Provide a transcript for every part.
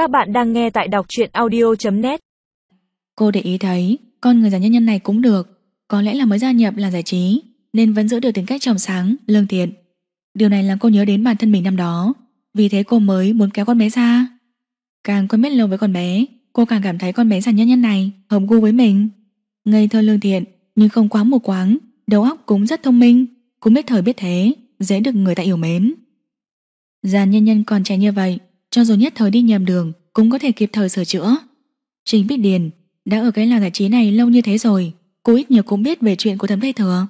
Các bạn đang nghe tại đọc truyện audio.net Cô để ý thấy con người già nhân nhân này cũng được. Có lẽ là mới gia nhập là giải trí Nên vẫn giữ được tính cách trong sáng, lương thiện. Điều này làm cô nhớ đến bản thân mình năm đó. Vì thế cô mới muốn kéo con bé ra. Càng quen biết lâu với con bé Cô càng cảm thấy con bé già nhân nhân này Hợp gu với mình. Ngây thơ lương thiện nhưng không quá mù quáng Đầu óc cũng rất thông minh Cũng biết thời biết thế Dễ được người ta yêu mến. Giàn nhân nhân còn trẻ như vậy cho dù nhất thời đi nhầm đường, Cũng có thể kịp thời sửa chữa. Trình Bích Điền, đã ở cái làng giải trí này lâu như thế rồi, Cô ít nhiều cũng biết về chuyện của thẩm Tây Thừa.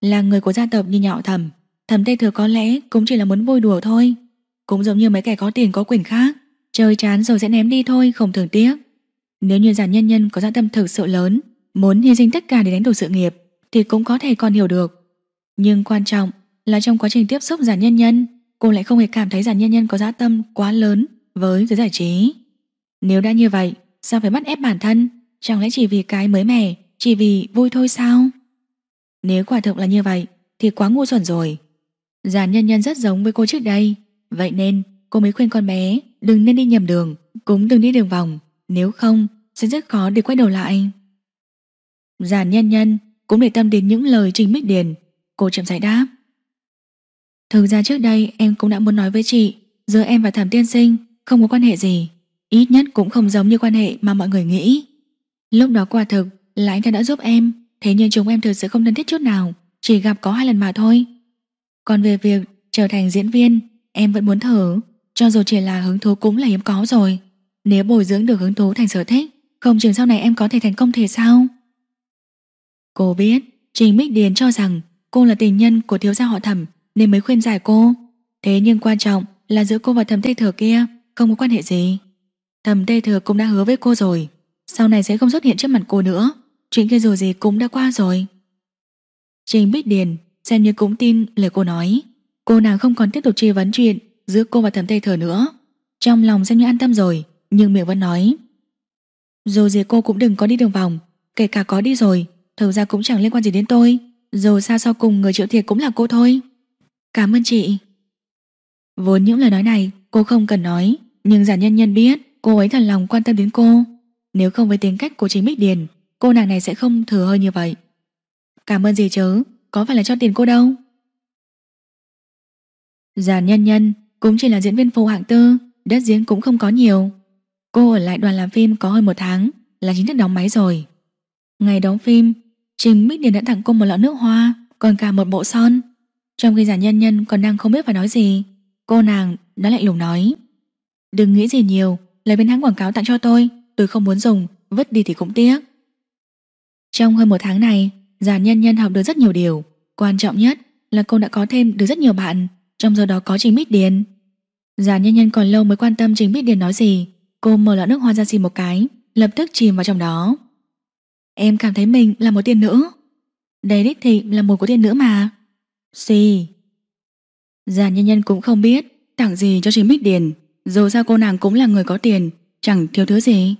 Là người của gia tộc như nhạo thẩm Thẩm Tây Thừa có lẽ cũng chỉ là muốn vui đùa thôi. Cũng giống như mấy kẻ có tiền có quyền khác, Chơi chán rồi sẽ ném đi thôi, Không thường tiếc. Nếu như giàn nhân nhân có dạ tâm thực sự lớn, Muốn hy sinh tất cả để đánh đổi sự nghiệp, Thì cũng có thể còn hiểu được. Nhưng quan trọng là trong quá trình tiếp xúc giàn nhân nhân Cô lại không hề cảm thấy giàn nhân nhân có dã tâm quá lớn Với giới giải trí. Nếu đã như vậy, Sao phải bắt ép bản thân? Chẳng lẽ chỉ vì cái mới mẻ, Chỉ vì vui thôi sao? Nếu quả thực là như vậy, Thì quá ngu xuẩn rồi. Giàn nhân nhân rất giống với cô trước đây. Vậy nên, cô mới khuyên con bé, Đừng nên đi nhầm đường, Cũng đừng đi đường vòng. Nếu không, sẽ rất khó để quay đầu lại. Giàn nhân nhân cũng để tâm đến những lời Trình Bích Điền. Cô chậm rãi đáp Thực ra trước đây em cũng đã muốn nói với chị, giữa em và thẩm tiên sinh Không có quan hệ gì, Ít nhất cũng không giống như quan hệ mà mọi người nghĩ. Lúc đó quả thực là anh ta đã giúp em, Thế nhưng chúng em thực sự không thân thiết chút nào, Chỉ gặp có hai lần mà thôi. Còn về việc trở thành diễn viên, Em vẫn muốn thử, Cho dù chỉ là hứng thú cũng là hiếm có rồi. Nếu bồi dưỡng được hứng thú thành sở thích, Không chừng sau này em có thể thành công thì sao? Cô biết, Trình Bích Điền cho rằng cô là tình nhân của thiếu gia họ thẩm nên mới khuyên giải cô. Thế nhưng quan trọng là giữa cô và thầm tây thừa kia Không có quan hệ gì. Thầm tây thừa cũng đã hứa với cô rồi, Sau này sẽ không xuất hiện trước mặt cô nữa. Chuyện kia dù gì cũng đã qua rồi. Trình Bích Điền Xem như cũng tin lời cô nói. Cô nàng không còn tiếp tục truy vấn chuyện Giữa cô và thầm tây thừa nữa. Trong lòng xem như an tâm rồi, Nhưng miệng vẫn nói. Dù gì cô cũng đừng có đi đường vòng, Kể cả có đi rồi, Thực ra cũng chẳng liên quan gì đến tôi. Dù sao sau cùng người chịu thiệt cũng là cô thôi. Cảm ơn chị. Vốn những lời nói này cô không cần nói, Nhưng giả nhân nhân biết cô ấy thật lòng quan tâm đến cô. Nếu không với tính cách của chính Bích Điền, Cô nàng này sẽ không thừa hơi như vậy. Cảm ơn gì chứ? Có phải là cho tiền cô đâu? Giàn nhân nhân Cũng chỉ là diễn viên phụ hạng tư, Đất diễn cũng không có nhiều. Cô ở lại đoàn làm phim có hơn một tháng Là chính thức đóng máy rồi. Ngày đóng phim Trình Bích Điền đã tặng cô một lọ nước hoa, Còn cả một bộ son. Trong khi giả nhân nhân còn đang không biết phải nói gì, Cô nàng đã lạnh lùng nói. Đừng nghĩ gì nhiều, Lấy bên hãng quảng cáo tặng cho tôi Tôi không muốn dùng, Vứt đi thì cũng tiếc. Trong hơn một tháng này, Giả nhân nhân học được rất nhiều điều. Quan trọng nhất là cô đã có thêm được rất nhiều bạn, Trong giờ đó có Trình Bích Điền. Giả nhân nhân còn lâu mới quan tâm Trình Bích Điền nói gì, Cô mở lọ nước hoa ra xì một cái, Lập tức chìm vào trong đó. Em cảm thấy mình là một tiên nữ. Đây đích thị là một của tiên nữ mà. Xì. Già nhân nhân cũng không biết Tặng gì cho chị Mít Điền Dù sao cô nàng cũng là người có tiền Chẳng thiếu thứ gì.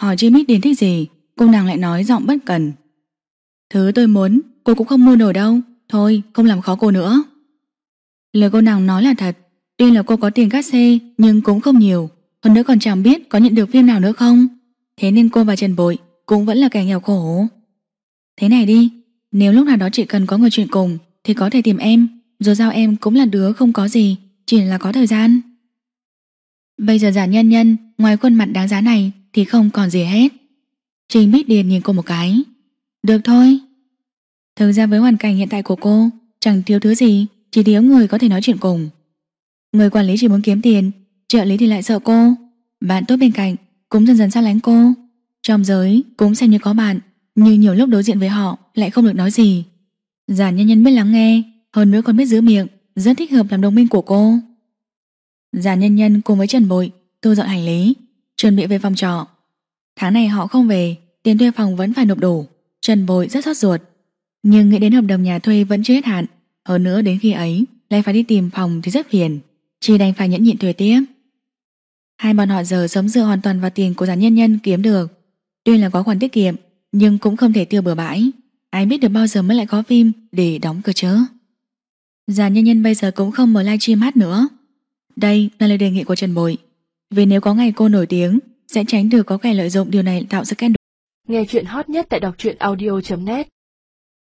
Hỏi chị Mít Điền thích gì Cô nàng lại nói giọng bất cần. Thứ tôi muốn cô cũng không mua nổi đâu Thôi không làm khó cô nữa. Lời cô nàng nói là thật Tuy là cô có tiền cát xê Nhưng cũng không nhiều. Hơn nữa còn chẳng biết có nhận được phim nào nữa không. Thế nên cô và Trần Bội cũng vẫn là kẻ nghèo khổ. Thế này đi, nếu lúc nào đó chị cần có người chuyện cùng thì có thể tìm em, dù sao em cũng là đứa không có gì, chỉ là có thời gian. Bây giờ giả nhân nhân, ngoài khuôn mặt đáng giá này thì không còn gì hết. Trình Bích Điền nhìn cô một cái. Được thôi. Thực ra với hoàn cảnh hiện tại của cô, chẳng thiếu thứ gì, chỉ thiếu người có thể nói chuyện cùng. Người quản lý chỉ muốn kiếm tiền, trợ lý thì lại sợ cô. Bạn tốt bên cạnh cũng dần dần xa lánh cô. Trong giới cũng xem như có bạn Nhưng nhiều lúc đối diện với họ Lại không được nói gì Giản nhân nhân biết lắng nghe, Hơn nữa còn biết giữ miệng, Rất thích hợp làm đồng minh của cô. Giản nhân nhân cùng với Trần Bội, Thu dọn hành lý, Chuẩn bị về phòng trọ. Tháng này họ không về, Tiền thuê phòng vẫn phải nộp đủ. Trần Bội rất xót ruột, Nhưng nghĩ đến hợp đồng nhà thuê vẫn chưa hết hạn. Hơn nữa đến khi ấy, Lại phải đi tìm phòng thì rất phiền, Chỉ đành phải nhẫn nhịn thuê tiếp. Hai bọn họ giờ sống dựa hoàn toàn vào tiền của giản nhân nhân kiếm được. Tuy là có khoản tiết kiệm, Nhưng cũng không thể tiêu bừa bãi. Ai biết được bao giờ mới lại có phim để đóng cơ chớ Già nhân nhân bây giờ cũng không mở livestream hát nữa. Đây là lời đề nghị của Trần Bội. Vì nếu có ngày cô nổi tiếng, Sẽ tránh được có kẻ lợi dụng điều này tạo ra scandal Nghe chuyện hot nhất tại đọc truyện audio.net